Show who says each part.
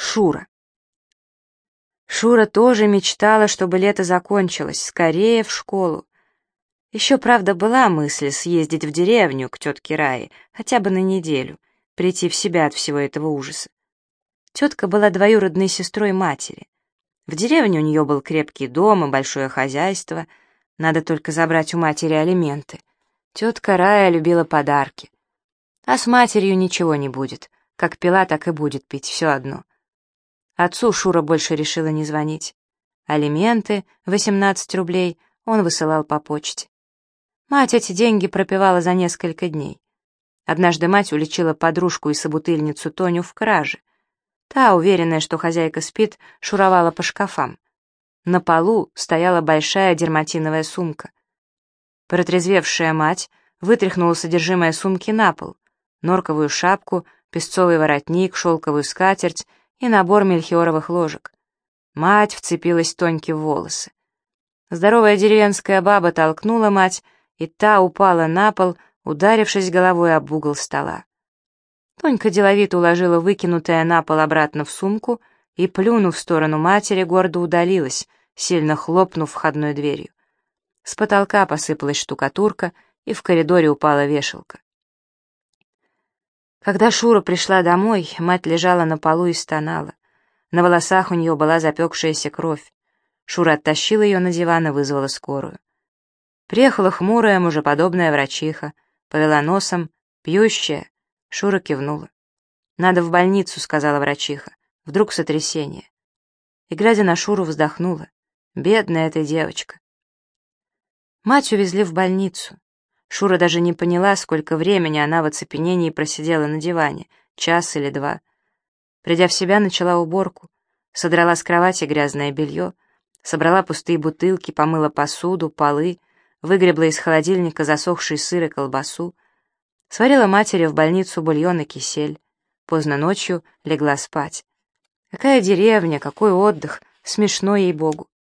Speaker 1: Шура. Шура тоже мечтала, чтобы лето закончилось, скорее в школу. Еще, правда, была мысль съездить в деревню к тетке Рае, хотя бы на неделю, прийти в себя от всего этого ужаса. Тетка была двоюродной сестрой матери. В деревне у нее был крепкий дом и большое хозяйство. Надо только забрать у матери алименты. Тетка Рая любила подарки. А с матерью ничего не будет. Как пила, так и будет пить, все одно. Отцу Шура больше решила не звонить. Алименты, 18 рублей, он высылал по почте. Мать эти деньги пропивала за несколько дней. Однажды мать уличила подружку и собутыльницу Тоню в краже. Та, уверенная, что хозяйка спит, шуровала по шкафам. На полу стояла большая дерматиновая сумка. Протрезвевшая мать вытряхнула содержимое сумки на пол, норковую шапку, песцовый воротник, шелковую скатерть и набор мельхиоровых ложек. Мать вцепилась Тоньке в волосы. Здоровая деревенская баба толкнула мать, и та упала на пол, ударившись головой об угол стола. Тонька деловито уложила выкинутое на пол обратно в сумку и, плюнув в сторону матери, гордо удалилась, сильно хлопнув входной дверью. С потолка посыпалась штукатурка, и в коридоре упала вешалка. Когда Шура пришла домой, мать лежала на полу и стонала. На волосах у нее была запекшаяся кровь. Шура оттащила ее на диван и вызвала скорую. Приехала хмурая, мужеподобная врачиха, повела носом, пьющая. Шура кивнула. «Надо в больницу», — сказала врачиха. «Вдруг сотрясение». И, глядя на Шуру, вздохнула. «Бедная эта девочка». Мать увезли в больницу. Шура даже не поняла, сколько времени она в оцепенении просидела на диване, час или два. Придя в себя, начала уборку, содрала с кровати грязное белье, собрала пустые бутылки, помыла посуду, полы, выгребла из холодильника засохший сыр и колбасу, сварила матери в больницу бульон и кисель, поздно ночью легла спать. Какая деревня, какой отдых, смешно ей-богу.